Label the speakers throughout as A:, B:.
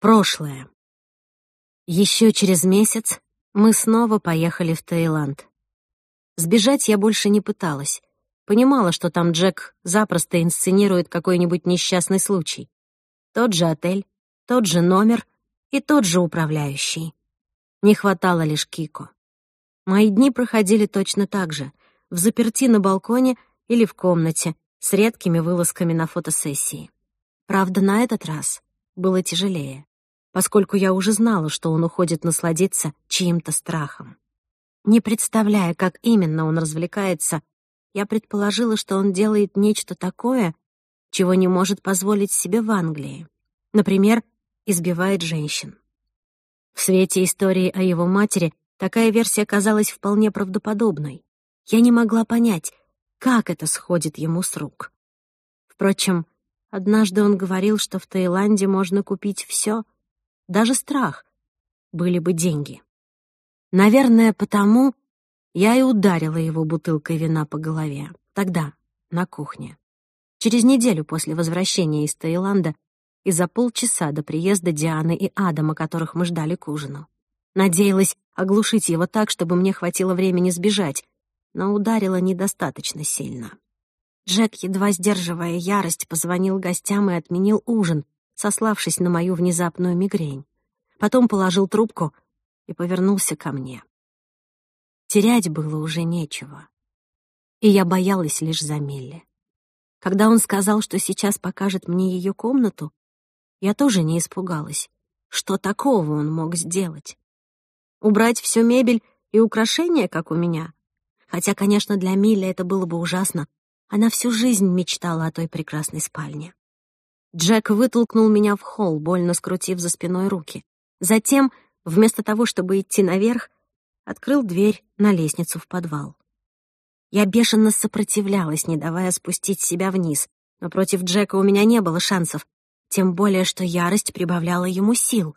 A: Прошлое. Еще через месяц мы снова поехали в Таиланд. Сбежать я больше не пыталась. Понимала, что там Джек запросто инсценирует какой-нибудь несчастный случай. Тот же отель, тот же номер и тот же управляющий. Не хватало лишь Кико. Мои дни проходили точно так же, в заперти на балконе или в комнате, с редкими вылазками на фотосессии. Правда, на этот раз было тяжелее поскольку я уже знала, что он уходит насладиться чьим-то страхом. Не представляя, как именно он развлекается, я предположила, что он делает нечто такое, чего не может позволить себе в Англии. Например, избивает женщин. В свете истории о его матери такая версия казалась вполне правдоподобной. Я не могла понять, как это сходит ему с рук. Впрочем, однажды он говорил, что в Таиланде можно купить все — даже страх, были бы деньги. Наверное, потому я и ударила его бутылкой вина по голове. Тогда, на кухне. Через неделю после возвращения из Таиланда и за полчаса до приезда Дианы и Адама, которых мы ждали к ужину. Надеялась оглушить его так, чтобы мне хватило времени сбежать, но ударила недостаточно сильно. Джек, едва сдерживая ярость, позвонил гостям и отменил ужин, сославшись на мою внезапную мигрень. Потом положил трубку и повернулся ко мне. Терять было уже нечего. И я боялась лишь за Милли. Когда он сказал, что сейчас покажет мне ее комнату, я тоже не испугалась. Что такого он мог сделать? Убрать всю мебель и украшения, как у меня? Хотя, конечно, для Милли это было бы ужасно. Она всю жизнь мечтала о той прекрасной спальне. Джек вытолкнул меня в холл, больно скрутив за спиной руки. Затем, вместо того, чтобы идти наверх, открыл дверь на лестницу в подвал. Я бешено сопротивлялась, не давая спустить себя вниз, но против Джека у меня не было шансов, тем более, что ярость прибавляла ему сил.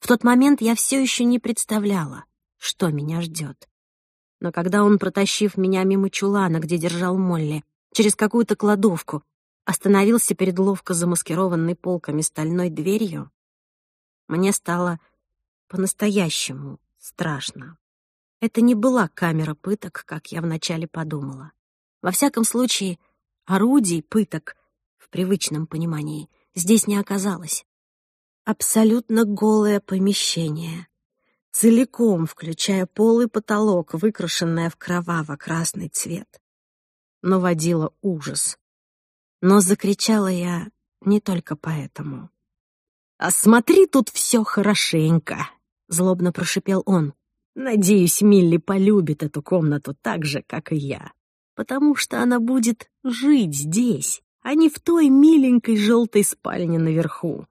A: В тот момент я все еще не представляла, что меня ждет. Но когда он, протащив меня мимо чулана, где держал Молли, через какую-то кладовку, остановился перед ловко замаскированной полками стальной дверью, мне стало по-настоящему страшно. Это не была камера пыток, как я вначале подумала. Во всяком случае, орудий пыток в привычном понимании здесь не оказалось. Абсолютно голое помещение, целиком включая пол и потолок, выкрашенное в кроваво-красный цвет. Но водило ужас. Но закричала я не только поэтому. «А «Осмотри тут все хорошенько!» — злобно прошипел он. «Надеюсь, Милли полюбит эту комнату так же, как и я, потому что она будет жить здесь, а не в той миленькой желтой спальне наверху».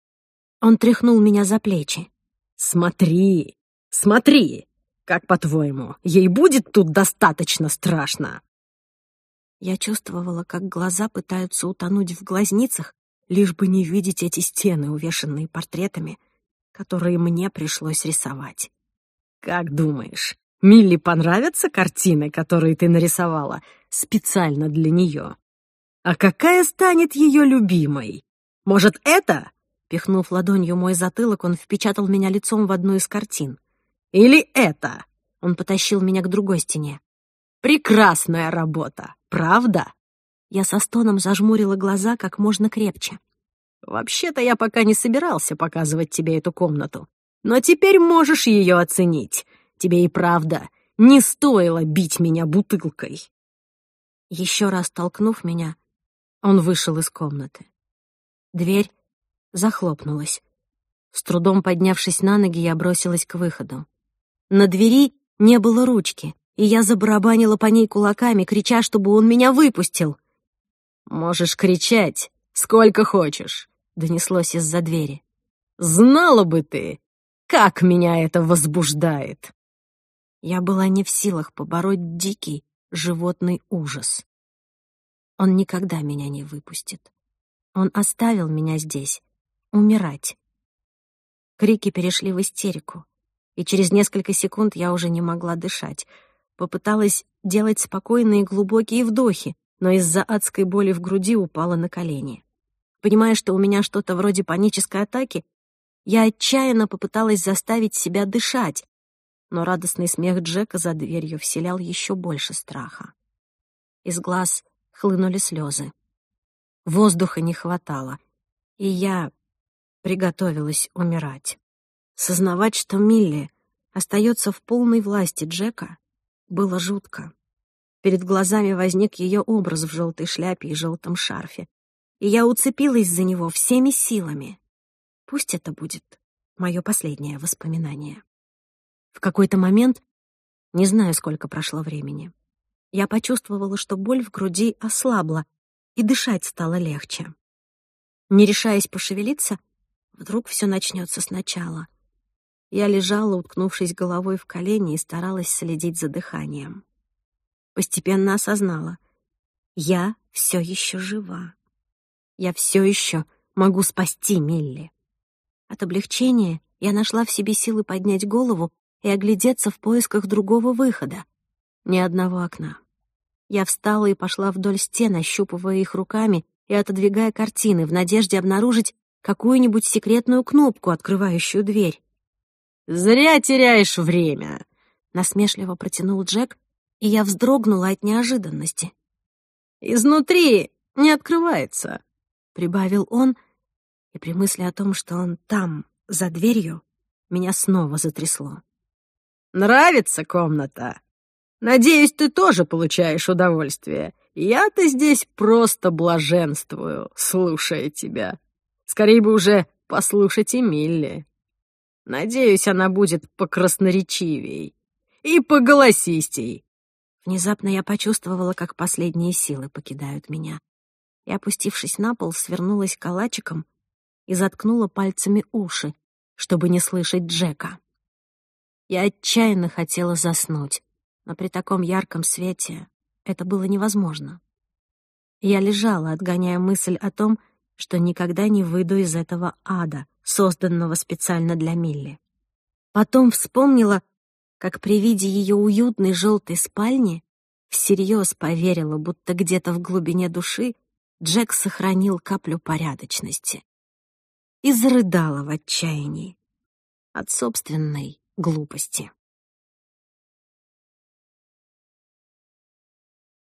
A: Он тряхнул меня за плечи. «Смотри, смотри! Как, по-твоему, ей будет тут достаточно страшно?» Я чувствовала, как глаза пытаются утонуть в глазницах, лишь бы не видеть эти стены, увешанные портретами, которые мне пришлось рисовать. «Как думаешь, Милли понравятся картины, которые ты нарисовала специально для нее? А какая станет ее любимой? Может, это?» Пихнув ладонью мой затылок, он впечатал меня лицом в одну из картин. «Или это?» Он потащил меня к другой стене. Прекрасная работа, правда?» Я со стоном зажмурила глаза как можно крепче. «Вообще-то я пока не собирался показывать тебе эту комнату, но теперь можешь ее оценить. Тебе и правда не стоило бить меня бутылкой». Еще раз толкнув меня, он вышел из комнаты. Дверь захлопнулась. С трудом поднявшись на ноги, я бросилась к выходу. На двери не было ручки и я забарабанила по ней кулаками, крича, чтобы он меня выпустил. «Можешь кричать, сколько хочешь», — донеслось из-за двери. «Знала бы ты, как меня это возбуждает!» Я была не в силах побороть дикий животный ужас. Он никогда меня не выпустит. Он оставил меня здесь, умирать. Крики перешли в истерику, и через несколько секунд я уже не могла дышать — Попыталась делать спокойные глубокие вдохи, но из-за адской боли в груди упала на колени. Понимая, что у меня что-то вроде панической атаки, я отчаянно попыталась заставить себя дышать, но радостный смех Джека за дверью вселял еще больше страха. Из глаз хлынули слезы. Воздуха не хватало, и я приготовилась умирать. Сознавать, что Милли остается в полной власти Джека, было жутко. Перед глазами возник ее образ в желтой шляпе и желтом шарфе. И я уцепилась за него всеми силами. Пусть это будет мое последнее воспоминание. В какой-то момент, не знаю, сколько прошло времени, я почувствовала, что боль в груди ослабла, и дышать стало легче. Не решаясь пошевелиться, вдруг все начнется сначала. Я лежала, уткнувшись головой в колени, и старалась следить за дыханием. Постепенно осознала. Я все еще жива. Я все еще могу спасти Милли. От облегчения я нашла в себе силы поднять голову и оглядеться в поисках другого выхода. Ни одного окна. Я встала и пошла вдоль стен, ощупывая их руками и отодвигая картины в надежде обнаружить какую-нибудь секретную кнопку, открывающую дверь.
B: «Зря теряешь время!»
A: — насмешливо протянул Джек, и я вздрогнула от неожиданности.
B: «Изнутри не открывается», —
A: прибавил он, и при мысли о том, что он там, за дверью, меня снова затрясло.
B: «Нравится комната? Надеюсь, ты тоже получаешь удовольствие. Я-то здесь просто блаженствую, слушая тебя. Скорее бы уже послушать Эмилли». Надеюсь, она будет покрасноречивей и поголосистей.
A: Внезапно я почувствовала, как последние силы покидают меня. И, опустившись на пол, свернулась калачиком и заткнула пальцами уши, чтобы не слышать Джека. Я отчаянно хотела заснуть, но при таком ярком свете это было невозможно. Я лежала, отгоняя мысль о том, что никогда не выйду из этого ада, созданного специально для Милли. Потом вспомнила, как при виде ее уютной желтой спальни всерьез поверила, будто где-то в глубине души Джек сохранил каплю порядочности. И зарыдала в отчаянии от собственной глупости.